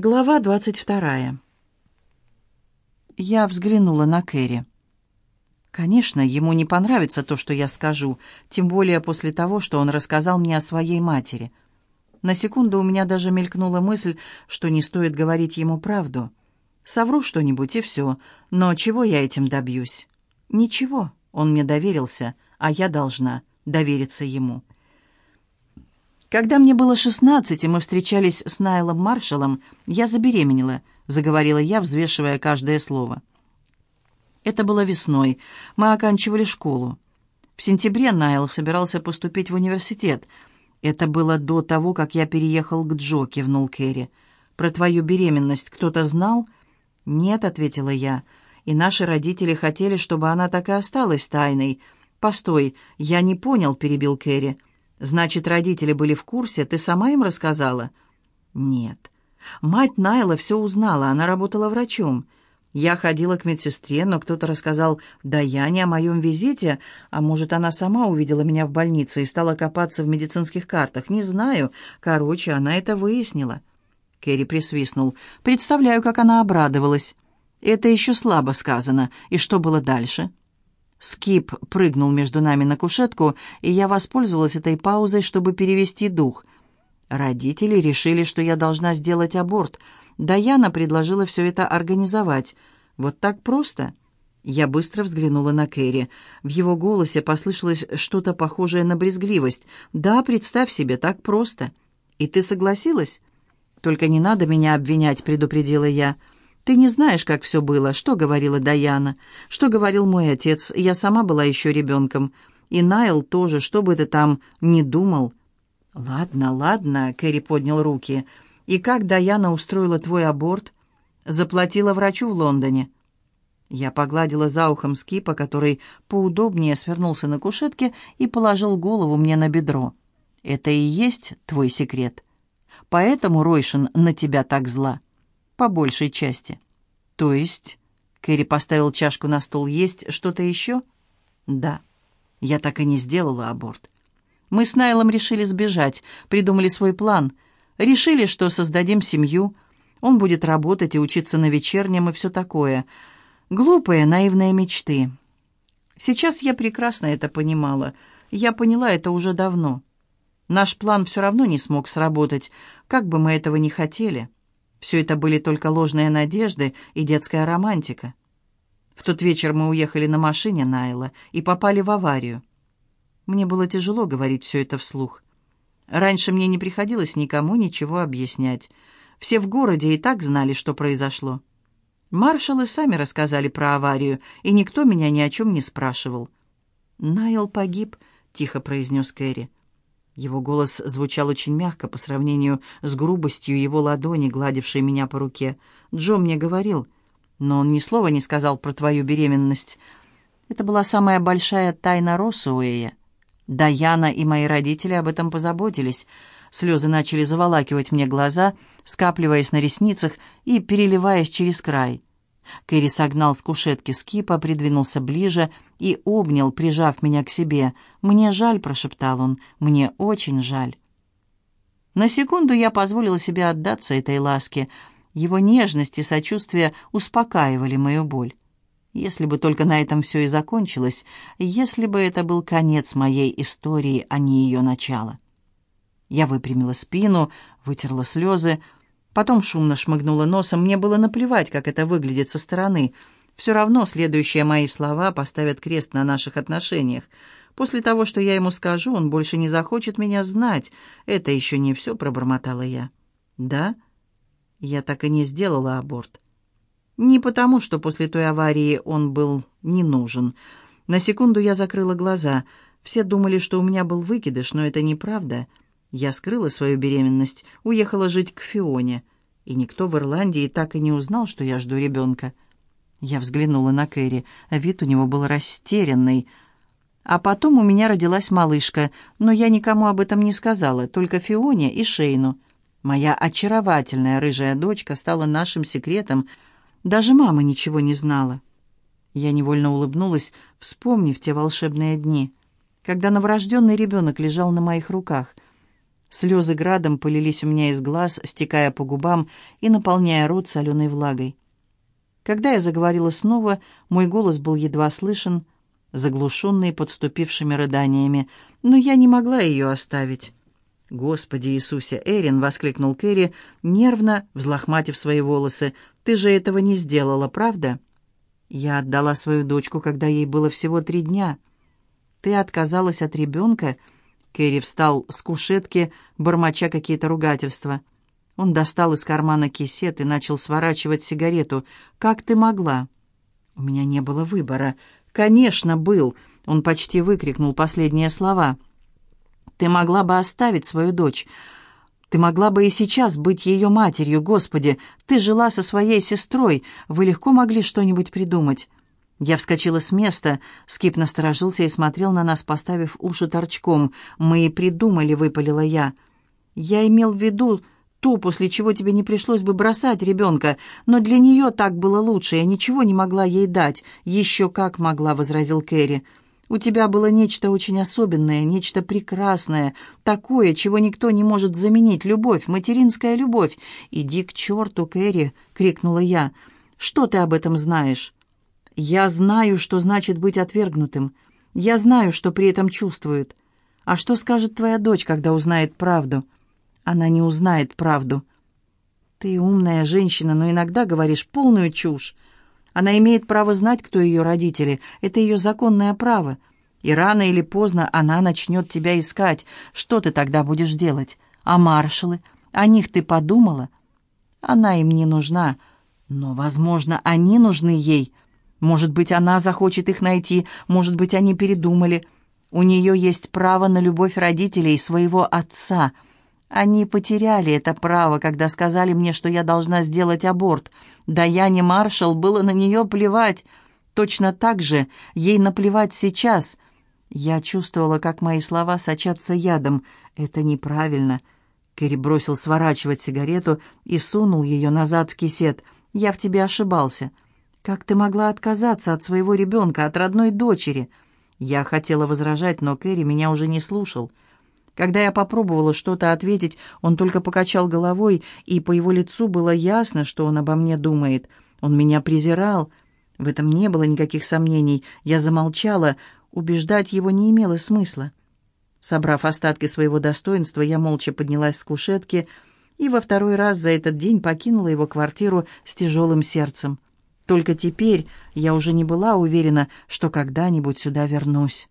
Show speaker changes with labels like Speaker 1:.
Speaker 1: Глава двадцать вторая. Я взглянула на Кэрри. Конечно, ему не понравится то, что я скажу, тем более после того, что он рассказал мне о своей матери. На секунду у меня даже мелькнула мысль, что не стоит говорить ему правду. Совру что-нибудь и все, но чего я этим добьюсь? Ничего, он мне доверился, а я должна довериться ему. Когда мне было шестнадцать, и мы встречались с Найлом Маршалом, я забеременела, заговорила я, взвешивая каждое слово. Это было весной. Мы оканчивали школу. В сентябре Найл собирался поступить в университет. Это было до того, как я переехал к Джо, кивнул Керри. Про твою беременность кто-то знал? Нет, ответила я. И наши родители хотели, чтобы она так и осталась тайной. Постой, я не понял, перебил Керри. «Значит, родители были в курсе? Ты сама им рассказала?» «Нет. Мать Найла все узнала, она работала врачом. Я ходила к медсестре, но кто-то рассказал Даяне о моем визите, а может, она сама увидела меня в больнице и стала копаться в медицинских картах. Не знаю. Короче, она это выяснила». Кэрри присвистнул. «Представляю, как она обрадовалась». «Это еще слабо сказано. И что было дальше?» Скип прыгнул между нами на кушетку, и я воспользовалась этой паузой, чтобы перевести дух. Родители решили, что я должна сделать аборт. Даяна предложила все это организовать. Вот так просто. Я быстро взглянула на Кэрри. В его голосе послышалось что-то похожее на брезгливость. «Да, представь себе, так просто. И ты согласилась?» «Только не надо меня обвинять», — предупредила я. «Я...» «Ты не знаешь, как все было, что говорила Даяна, что говорил мой отец, я сама была еще ребенком. И Найл тоже, что бы ты там ни думал». «Ладно, ладно», — Кэрри поднял руки. «И как Даяна устроила твой аборт?» «Заплатила врачу в Лондоне». Я погладила за ухом Скипа, который поудобнее свернулся на кушетке и положил голову мне на бедро. «Это и есть твой секрет. Поэтому Ройшин на тебя так зла» по большей части. То есть, Кэрри поставил чашку на стол, есть что-то еще? Да. Я так и не сделала аборт. Мы с Найлом решили сбежать, придумали свой план. Решили, что создадим семью. Он будет работать и учиться на вечернем и все такое. Глупые, наивные мечты. Сейчас я прекрасно это понимала. Я поняла это уже давно. Наш план все равно не смог сработать, как бы мы этого не хотели. Все это были только ложные надежды и детская романтика. В тот вечер мы уехали на машине Найла и попали в аварию. Мне было тяжело говорить все это вслух. Раньше мне не приходилось никому ничего объяснять. Все в городе и так знали, что произошло. Маршалы сами рассказали про аварию, и никто меня ни о чем не спрашивал. «Найл погиб», — тихо произнес Кэрри. Его голос звучал очень мягко по сравнению с грубостью его ладони, гладившей меня по руке. «Джо мне говорил, но он ни слова не сказал про твою беременность. Это была самая большая тайна Росуэя. Даяна и мои родители об этом позаботились». Слезы начали заволакивать мне глаза, скапливаясь на ресницах и переливаясь через край. Кэрри согнал с кушетки скипа, придвинулся ближе и обнял, прижав меня к себе. «Мне жаль», — прошептал он, — «мне очень жаль». На секунду я позволила себе отдаться этой ласке. Его нежность и сочувствие успокаивали мою боль. Если бы только на этом все и закончилось, если бы это был конец моей истории, а не ее начало. Я выпрямила спину, вытерла слезы, Потом шумно шмыгнула носом. Мне было наплевать, как это выглядит со стороны. Все равно следующие мои слова поставят крест на наших отношениях. После того, что я ему скажу, он больше не захочет меня знать. Это еще не все, пробормотала я. Да? Я так и не сделала аборт. Не потому, что после той аварии он был не нужен. На секунду я закрыла глаза. Все думали, что у меня был выкидыш, но это неправда. Я скрыла свою беременность, уехала жить к Фионе, и никто в Ирландии так и не узнал, что я жду ребенка. Я взглянула на Кэрри, вид у него был растерянный. А потом у меня родилась малышка, но я никому об этом не сказала, только Фионе и Шейну. Моя очаровательная рыжая дочка стала нашим секретом, даже мама ничего не знала. Я невольно улыбнулась, вспомнив те волшебные дни, когда новорожденный ребенок лежал на моих руках — Слезы градом полились у меня из глаз, стекая по губам и наполняя рот соленой влагой. Когда я заговорила снова, мой голос был едва слышен, заглушенный подступившими рыданиями, но я не могла ее оставить. «Господи Иисусе, Эрин!» — воскликнул Кэрри, нервно взлохматив свои волосы. «Ты же этого не сделала, правда?» «Я отдала свою дочку, когда ей было всего три дня». «Ты отказалась от ребенка?» Кэрри встал с кушетки, бормоча какие-то ругательства. Он достал из кармана кисет и начал сворачивать сигарету. «Как ты могла?» «У меня не было выбора». «Конечно, был!» — он почти выкрикнул последние слова. «Ты могла бы оставить свою дочь. Ты могла бы и сейчас быть ее матерью, Господи. Ты жила со своей сестрой. Вы легко могли что-нибудь придумать». Я вскочила с места. Скип насторожился и смотрел на нас, поставив уши торчком. «Мы и придумали», — выпалила я. «Я имел в виду то, после чего тебе не пришлось бы бросать ребенка, но для нее так было лучше, я ничего не могла ей дать». «Еще как могла», — возразил Кэрри. «У тебя было нечто очень особенное, нечто прекрасное, такое, чего никто не может заменить, любовь, материнская любовь». «Иди к черту, Кэрри!» — крикнула я. «Что ты об этом знаешь?» Я знаю, что значит быть отвергнутым. Я знаю, что при этом чувствует. А что скажет твоя дочь, когда узнает правду? Она не узнает правду. Ты умная женщина, но иногда говоришь полную чушь. Она имеет право знать, кто ее родители. Это ее законное право. И рано или поздно она начнет тебя искать. Что ты тогда будешь делать? А маршалы? О них ты подумала? Она им не нужна. Но, возможно, они нужны ей. Может быть, она захочет их найти, может быть, они передумали. У нее есть право на любовь родителей своего отца. Они потеряли это право, когда сказали мне, что я должна сделать аборт. Да я не маршал, было на нее плевать. Точно так же ей наплевать сейчас. Я чувствовала, как мои слова сочатся ядом. Это неправильно. Кэрри бросил сворачивать сигарету и сунул ее назад в кисет. «Я в тебе ошибался». Как ты могла отказаться от своего ребенка, от родной дочери?» Я хотела возражать, но Кэрри меня уже не слушал. Когда я попробовала что-то ответить, он только покачал головой, и по его лицу было ясно, что он обо мне думает. Он меня презирал. В этом не было никаких сомнений. Я замолчала. Убеждать его не имело смысла. Собрав остатки своего достоинства, я молча поднялась с кушетки и во второй раз за этот день покинула его квартиру с тяжелым сердцем. Только теперь я уже не была уверена, что когда-нибудь сюда вернусь.